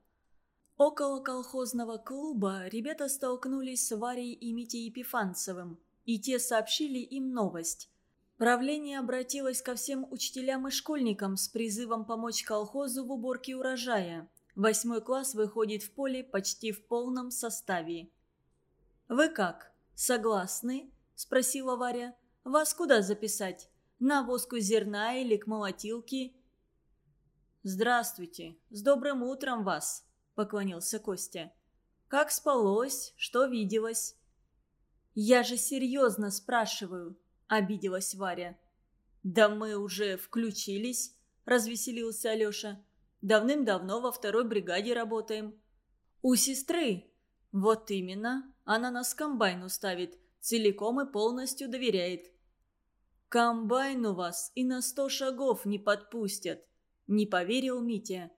Около колхозного клуба ребята столкнулись с Варей и Митей Епифанцевым, и те сообщили им новость. Правление обратилось ко всем учителям и школьникам с призывом помочь колхозу в уборке урожая. Восьмой класс выходит в поле почти в полном составе. «Вы как, согласны?» – спросила Варя. «Вас куда записать? На воску зерна или к молотилке?» «Здравствуйте! С добрым утром вас!» – поклонился Костя. «Как спалось? Что виделось?» «Я же серьезно спрашиваю», – обиделась Варя. «Да мы уже включились», – развеселился Алеша. «Давным-давно во второй бригаде работаем». «У сестры?» «Вот именно. Она нас к комбайну ставит, целиком и полностью доверяет». «Комбайн у вас и на сто шагов не подпустят», – не поверил Митя.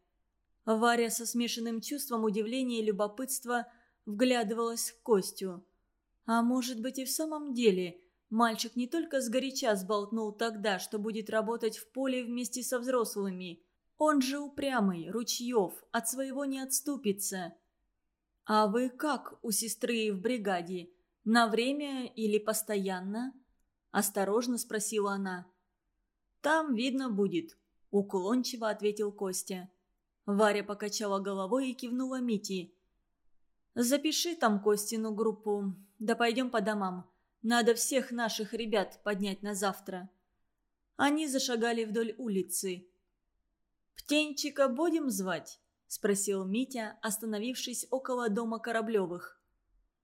Варя со смешанным чувством удивления и любопытства вглядывалась в Костю. А может быть и в самом деле мальчик не только сгоряча сболтнул тогда, что будет работать в поле вместе со взрослыми. Он же упрямый, ручьев, от своего не отступится. «А вы как у сестры в бригаде? На время или постоянно?» Осторожно спросила она. «Там видно будет», — уклончиво ответил Костя. Варя покачала головой и кивнула Мити. «Запиши там Костину группу. Да пойдем по домам. Надо всех наших ребят поднять на завтра». Они зашагали вдоль улицы. «Птенчика будем звать?» – спросил Митя, остановившись около дома Кораблевых.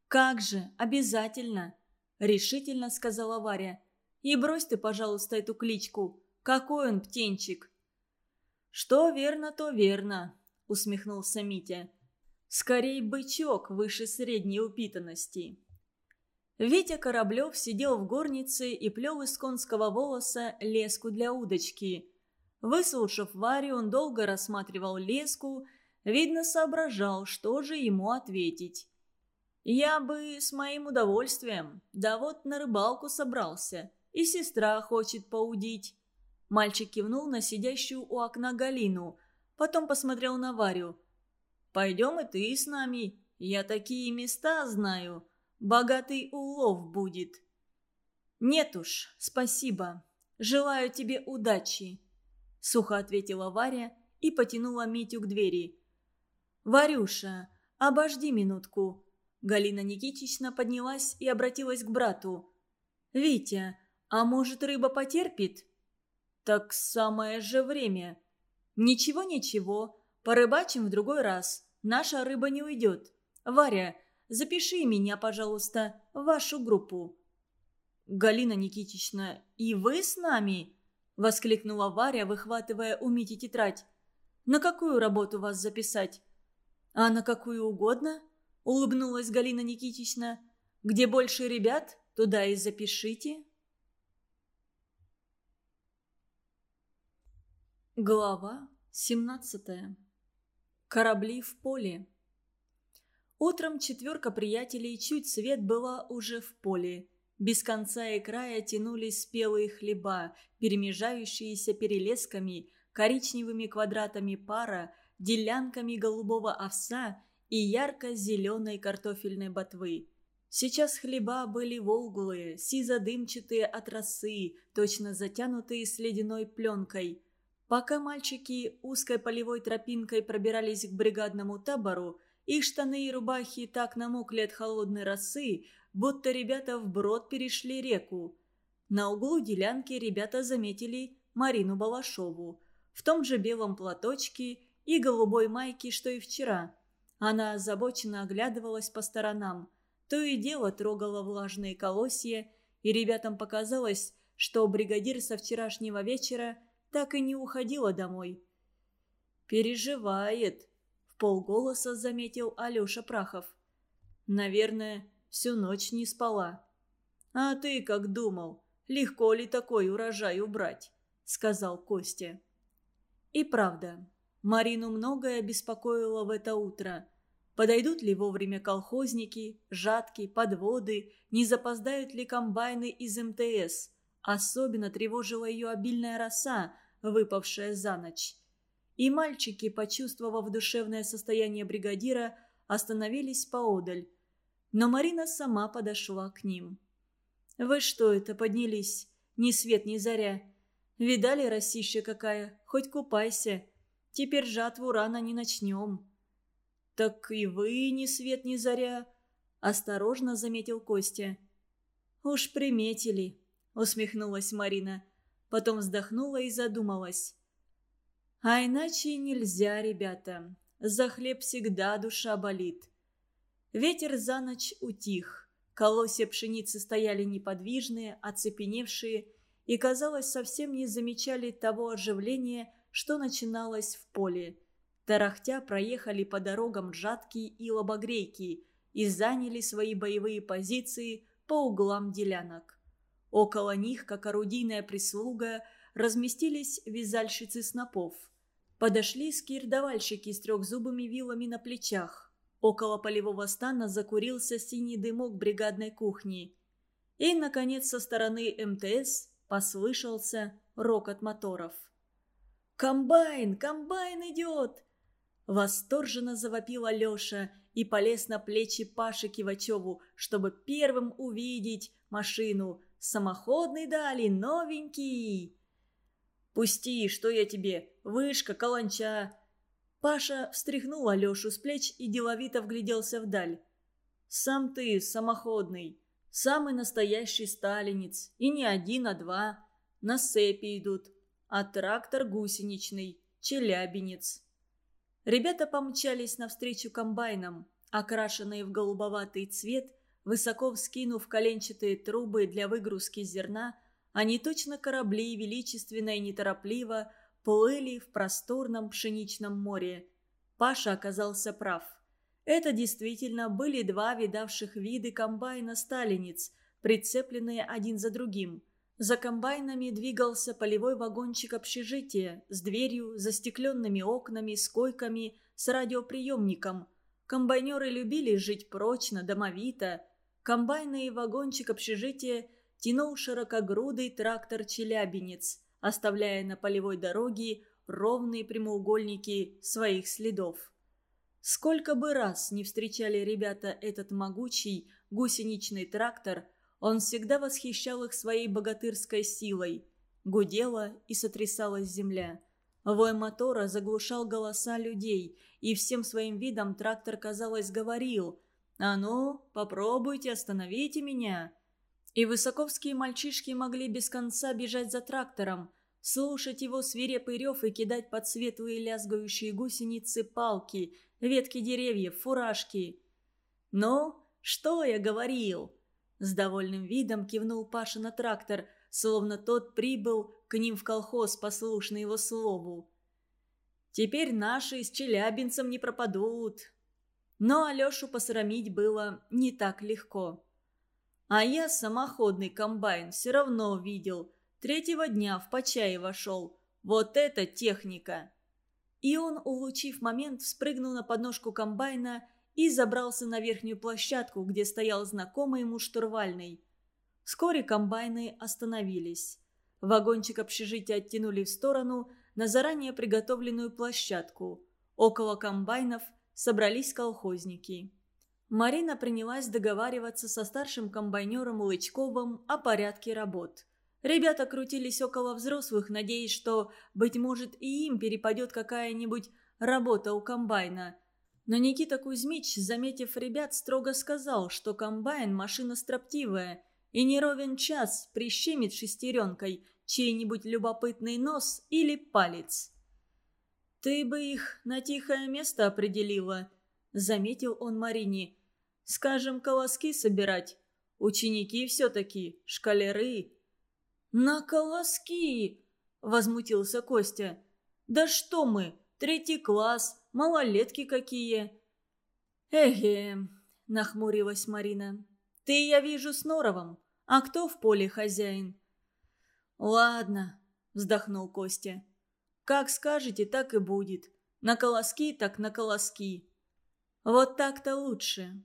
«Как же, обязательно!» – решительно сказала Варя. «И брось ты, пожалуйста, эту кличку. Какой он птенчик?» «Что верно, то верно», – усмехнулся Митя. «Скорей бычок выше средней упитанности». Витя Кораблев сидел в горнице и плел из конского волоса леску для удочки. Выслушав Варю, он долго рассматривал леску, видно, соображал, что же ему ответить. «Я бы с моим удовольствием, да вот на рыбалку собрался, и сестра хочет поудить». Мальчик кивнул на сидящую у окна Галину, потом посмотрел на Варю. «Пойдем и ты с нами, я такие места знаю» богатый улов будет». «Нет уж, спасибо. Желаю тебе удачи», — сухо ответила Варя и потянула Митю к двери. «Варюша, обожди минутку». Галина Никитична поднялась и обратилась к брату. «Витя, а может, рыба потерпит?» «Так самое же время». «Ничего-ничего, порыбачим в другой раз. Наша рыба не уйдет. Варя, Запиши меня, пожалуйста, в вашу группу». «Галина Никитична, и вы с нами?» – воскликнула Варя, выхватывая у Мити тетрадь. «На какую работу вас записать?» «А на какую угодно?» – улыбнулась Галина Никитична. «Где больше ребят, туда и запишите». Глава 17. Корабли в поле. Утром четверка приятелей чуть свет была уже в поле. Без конца и края тянулись спелые хлеба, перемежающиеся перелесками, коричневыми квадратами пара, делянками голубого овса и ярко-зеленой картофельной ботвы. Сейчас хлеба были волглые, сизо-дымчатые от росы, точно затянутые с ледяной пленкой. Пока мальчики узкой полевой тропинкой пробирались к бригадному табору, Их штаны и рубахи так намокли от холодной росы, будто ребята вброд перешли реку. На углу делянки ребята заметили Марину Балашову в том же белом платочке и голубой майке, что и вчера. Она озабоченно оглядывалась по сторонам. То и дело трогала влажные колосья, и ребятам показалось, что бригадир со вчерашнего вечера так и не уходила домой. «Переживает», — в полголоса заметил Алеша Прахов. «Наверное, всю ночь не спала». «А ты как думал, легко ли такой урожай убрать?» — сказал Костя. И правда, Марину многое беспокоило в это утро. Подойдут ли вовремя колхозники, жатки, подводы, не запоздают ли комбайны из МТС. Особенно тревожила ее обильная роса, выпавшая за ночь. И мальчики, почувствовав душевное состояние бригадира, остановились поодаль. Но Марина сама подошла к ним. «Вы что это, поднялись? Ни свет, ни заря. Видали, росища какая? Хоть купайся. Теперь жатву рано не начнем». «Так и вы ни свет, ни заря», — осторожно заметил Костя. «Уж приметили», — усмехнулась Марина. Потом вздохнула и задумалась. А иначе нельзя, ребята. За хлеб всегда душа болит. Ветер за ночь утих. Колосья пшеницы стояли неподвижные, оцепеневшие, и, казалось, совсем не замечали того оживления, что начиналось в поле. Тарахтя проехали по дорогам Джатки и Лобогрейки и заняли свои боевые позиции по углам делянок. Около них, как орудийная прислуга, разместились вязальщицы снопов – Подошли скирдовальщики с трехзубыми вилами на плечах. Около полевого стана закурился синий дымок бригадной кухни. И, наконец, со стороны МТС послышался рокот моторов. «Комбайн! Комбайн идет!» Восторженно завопил Алеша и полез на плечи Паши Кивачеву, чтобы первым увидеть машину. Самоходный дали, новенький. «Пусти, что я тебе? Вышка, каланча!» Паша встряхнул Алешу с плеч и деловито вгляделся вдаль. «Сам ты самоходный, самый настоящий сталинец, и не один, а два. На цепи идут, а трактор гусеничный, челябинец». Ребята помчались навстречу комбайнам, окрашенные в голубоватый цвет, высоко вскинув коленчатые трубы для выгрузки зерна – они точно корабли величественно и неторопливо плыли в просторном пшеничном море. Паша оказался прав. Это действительно были два видавших виды комбайна сталинец, прицепленные один за другим. За комбайнами двигался полевой вагончик общежития с дверью, застекленными окнами, с койками, с радиоприемником. Комбайнеры любили жить прочно, домовито. Комбайны и вагончик общежития тянул широкогрудый трактор-челябинец, оставляя на полевой дороге ровные прямоугольники своих следов. Сколько бы раз не встречали ребята этот могучий гусеничный трактор, он всегда восхищал их своей богатырской силой. Гудела и сотрясалась земля. Вой мотора заглушал голоса людей, и всем своим видом трактор, казалось, говорил «А ну, попробуйте, остановите меня!» И высоковские мальчишки могли без конца бежать за трактором, слушать его свирепый рев и кидать под светлые лязгающие гусеницы палки, ветки деревьев, фуражки. «Ну, что я говорил?» С довольным видом кивнул Паша на трактор, словно тот прибыл к ним в колхоз, послушный его слову. «Теперь наши с челябинцем не пропадут». Но Алешу посрамить было не так легко. А я самоходный комбайн все равно видел. Третьего дня в Почаи вошел. Вот это техника!» И он, улучив момент, спрыгнул на подножку комбайна и забрался на верхнюю площадку, где стоял знакомый ему штурвальный. Вскоре комбайны остановились. Вагончик общежития оттянули в сторону на заранее приготовленную площадку. Около комбайнов собрались колхозники. Марина принялась договариваться со старшим комбайнером Лычковым о порядке работ. Ребята крутились около взрослых, надеясь, что, быть может, и им перепадет какая-нибудь работа у комбайна. Но Никита Кузьмич, заметив ребят, строго сказал, что комбайн – машина строптивая, и не ровен час прищемит шестеренкой чей-нибудь любопытный нос или палец. «Ты бы их на тихое место определила», – заметил он Марине. «Скажем, колоски собирать. Ученики все-таки, шкалеры». «На колоски!» – возмутился Костя. «Да что мы, третий класс, малолетки какие!» «Эге!» – нахмурилась Марина. «Ты, я вижу, с Норовом. А кто в поле хозяин?» «Ладно», – вздохнул Костя. «Как скажете, так и будет. На колоски, так на колоски. Вот так-то лучше».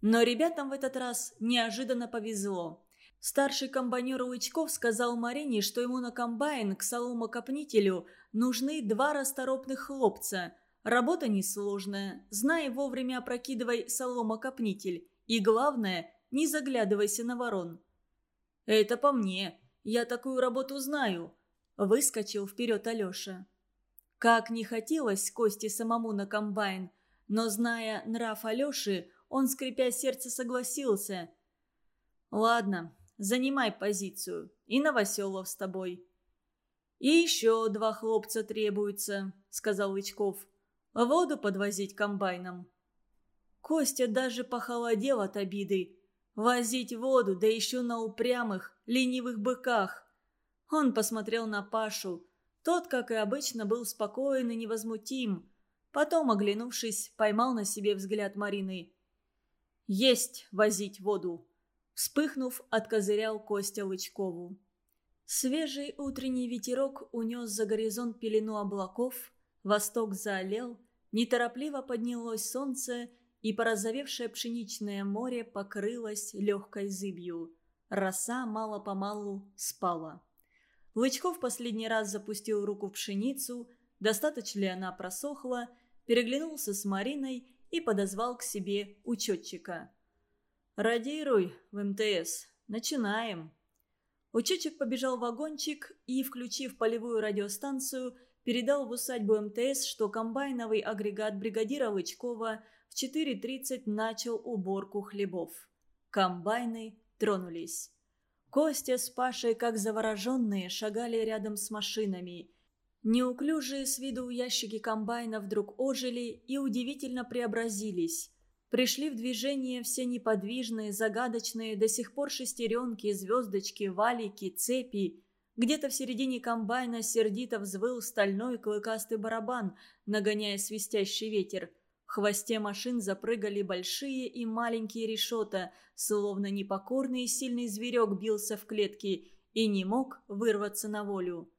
Но ребятам в этот раз неожиданно повезло. Старший комбайнер Лычков сказал Марине, что ему на комбайн к соломокопнителю нужны два расторопных хлопца. Работа несложная, знай вовремя опрокидывай соломокопнитель. И главное, не заглядывайся на ворон. «Это по мне, я такую работу знаю», – выскочил вперед Алеша. Как не хотелось Косте самому на комбайн, но, зная нрав Алеши, он, скрипя сердце, согласился. «Ладно, занимай позицию, и Новоселов с тобой». «И еще два хлопца требуются», — сказал Лычков. «Воду подвозить комбайном». Костя даже похолодел от обиды. Возить воду, да еще на упрямых, ленивых быках. Он посмотрел на Пашу. Тот, как и обычно, был спокоен и невозмутим. Потом, оглянувшись, поймал на себе взгляд Марины. «Есть возить воду!» Вспыхнув, откозырял Костя Лычкову. Свежий утренний ветерок унес за горизонт пелену облаков, восток заолел, неторопливо поднялось солнце, и порозовевшее пшеничное море покрылось легкой зыбью. Роса мало-помалу спала. Лычков последний раз запустил руку в пшеницу, достаточно ли она просохла, переглянулся с Мариной и подозвал к себе учетчика. «Радируй в МТС. Начинаем». Учетчик побежал в вагончик и, включив полевую радиостанцию, передал в усадьбу МТС, что комбайновый агрегат бригадира Лычкова в 4.30 начал уборку хлебов. Комбайны тронулись. Костя с Пашей, как завороженные, шагали рядом с машинами. Неуклюжие с виду ящики комбайна вдруг ожили и удивительно преобразились. Пришли в движение все неподвижные, загадочные, до сих пор шестеренки, звездочки, валики, цепи. Где-то в середине комбайна сердито взвыл стальной клыкастый барабан, нагоняя свистящий ветер. В хвосте машин запрыгали большие и маленькие решета, словно непокорный и сильный зверек бился в клетке и не мог вырваться на волю.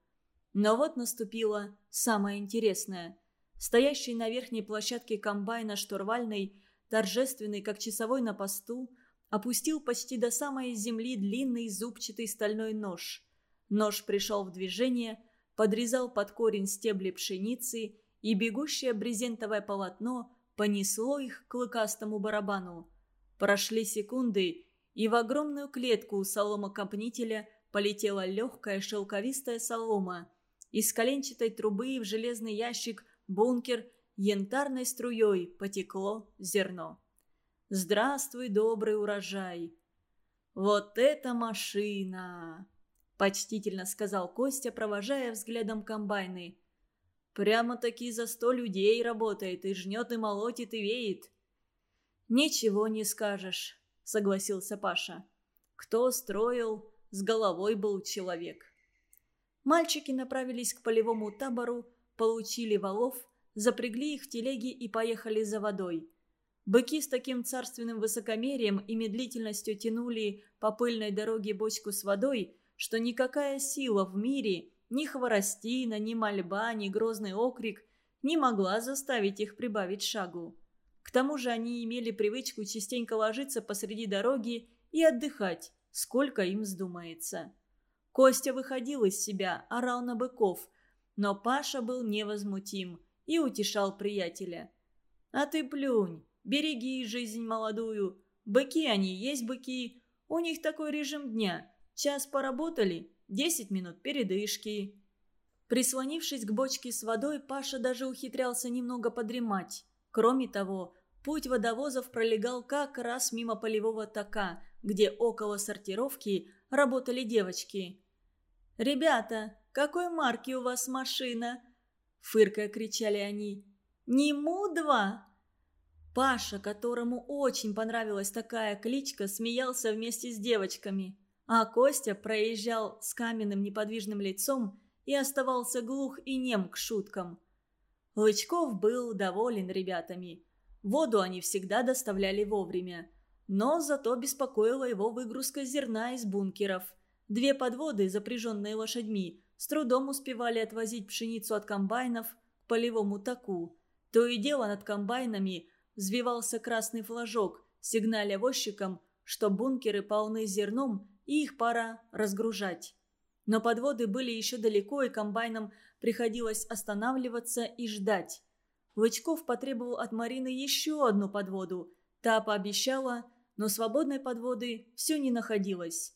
Но вот наступило самое интересное. Стоящий на верхней площадке комбайна штурвальный – торжественный, как часовой на посту, опустил почти до самой земли длинный зубчатый стальной нож. Нож пришел в движение, подрезал под корень стебли пшеницы, и бегущее брезентовое полотно понесло их к клыкастому барабану. Прошли секунды, и в огромную клетку у соломокопнителя полетела легкая шелковистая солома. Из коленчатой трубы в железный ящик бункер – янтарной струей потекло зерно. «Здравствуй, добрый урожай!» «Вот это машина!» – почтительно сказал Костя, провожая взглядом комбайны. «Прямо-таки за сто людей работает, и жнет, и молотит, и веет». «Ничего не скажешь», – согласился Паша. «Кто строил, с головой был человек». Мальчики направились к полевому табору, получили валов запрягли их в телеги и поехали за водой. Быки с таким царственным высокомерием и медлительностью тянули по пыльной дороге бочку с водой, что никакая сила в мире, ни хворостина, ни мольба, ни грозный окрик не могла заставить их прибавить шагу. К тому же они имели привычку частенько ложиться посреди дороги и отдыхать, сколько им вздумается. Костя выходил из себя, орал на быков, но Паша был невозмутим – и утешал приятеля. «А ты плюнь, береги жизнь молодую. Быки они есть быки, у них такой режим дня. Час поработали, десять минут передышки». Прислонившись к бочке с водой, Паша даже ухитрялся немного подремать. Кроме того, путь водовозов пролегал как раз мимо полевого тока, где около сортировки работали девочки. «Ребята, какой марки у вас машина?» – фыркая кричали они. «Не Му-2?» Паша, которому очень понравилась такая кличка, смеялся вместе с девочками, а Костя проезжал с каменным неподвижным лицом и оставался глух и нем к шуткам. Лычков был доволен ребятами. Воду они всегда доставляли вовремя. Но зато беспокоила его выгрузка зерна из бункеров. Две подводы, запряженные лошадьми, с трудом успевали отвозить пшеницу от комбайнов к полевому таку. То и дело над комбайнами взвивался красный флажок, сигналя возчикам, что бункеры полны зерном и их пора разгружать. Но подводы были еще далеко, и комбайнам приходилось останавливаться и ждать. Лычков потребовал от Марины еще одну подводу. Та пообещала, но свободной подводы все не находилось.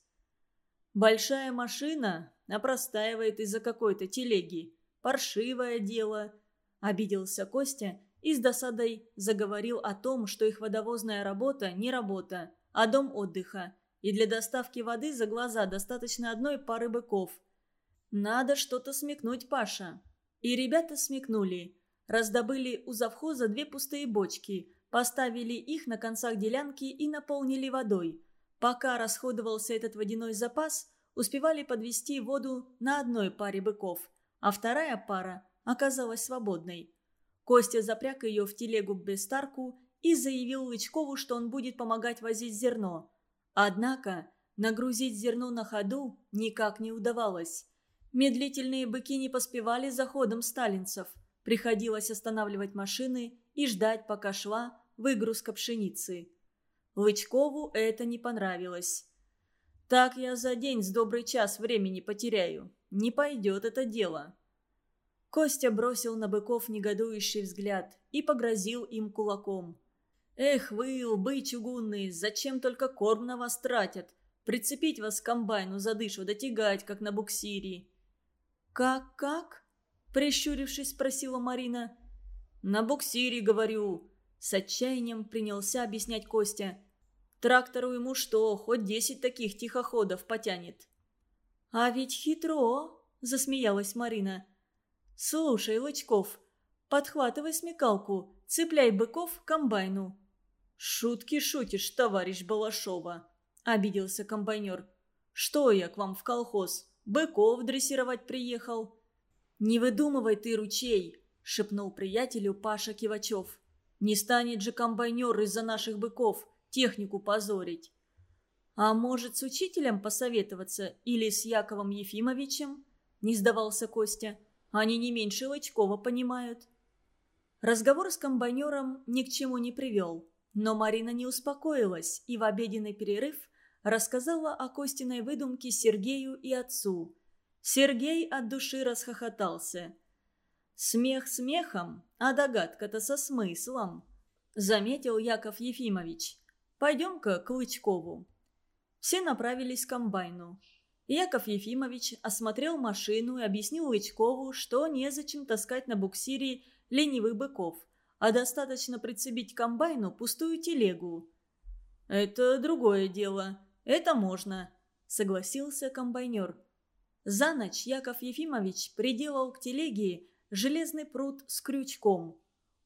«Большая машина опростаивает из-за какой-то телеги. Паршивое дело», – обиделся Костя и с досадой заговорил о том, что их водовозная работа не работа, а дом отдыха, и для доставки воды за глаза достаточно одной пары быков. Надо что-то смекнуть, Паша. И ребята смекнули. Раздобыли у завхоза две пустые бочки, поставили их на концах делянки и наполнили водой. Пока расходовался этот водяной запас, успевали подвести воду на одной паре быков, а вторая пара оказалась свободной. Костя запряг ее в телегу Бестарку и заявил Лычкову, что он будет помогать возить зерно. Однако нагрузить зерно на ходу никак не удавалось. Медлительные быки не поспевали за ходом сталинцев. Приходилось останавливать машины и ждать, пока шла выгрузка пшеницы. Лычкову это не понравилось. «Так я за день с добрый час времени потеряю. Не пойдет это дело». Костя бросил на быков негодующий взгляд и погрозил им кулаком. «Эх вы, лбы чугунные, зачем только корм на вас тратят? Прицепить вас к комбайну за дышу, дотягать, как на буксире». «Как-как?» – прищурившись, спросила Марина. «На буксире, говорю». С отчаянием принялся объяснять Костя. «Трактору ему что, хоть десять таких тихоходов потянет». «А ведь хитро!» – засмеялась Марина. «Слушай, Лычков, подхватывай смекалку, цепляй быков к комбайну». «Шутки шутишь, товарищ Балашова», – обиделся комбайнер. «Что я к вам в колхоз? Быков дрессировать приехал». «Не выдумывай ты ручей», – шепнул приятелю Паша Кивачев. «Не станет же комбайнер из-за наших быков технику позорить». «А может, с учителем посоветоваться или с Яковом Ефимовичем?» – не сдавался Костя. Они не меньше Лычкова понимают. Разговор с комбайнером ни к чему не привел. Но Марина не успокоилась и в обеденный перерыв рассказала о Костиной выдумке Сергею и отцу. Сергей от души расхохотался. «Смех смехом, а догадка-то со смыслом», — заметил Яков Ефимович. «Пойдем-ка к Лычкову». Все направились к комбайну. Яков Ефимович осмотрел машину и объяснил Лычкову, что незачем таскать на буксире ленивых быков, а достаточно прицепить к комбайну пустую телегу. «Это другое дело. Это можно», — согласился комбайнер. За ночь Яков Ефимович приделал к телеге железный пруд с крючком.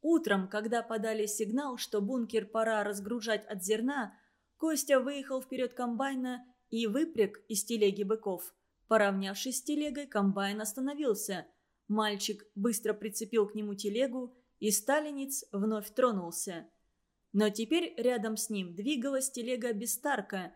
Утром, когда подали сигнал, что бункер пора разгружать от зерна, Костя выехал вперед комбайна и выпряг из телеги быков. Поравнявшись с телегой, комбайн остановился. Мальчик быстро прицепил к нему телегу, и сталинец вновь тронулся. Но теперь рядом с ним двигалась телега Бестарка,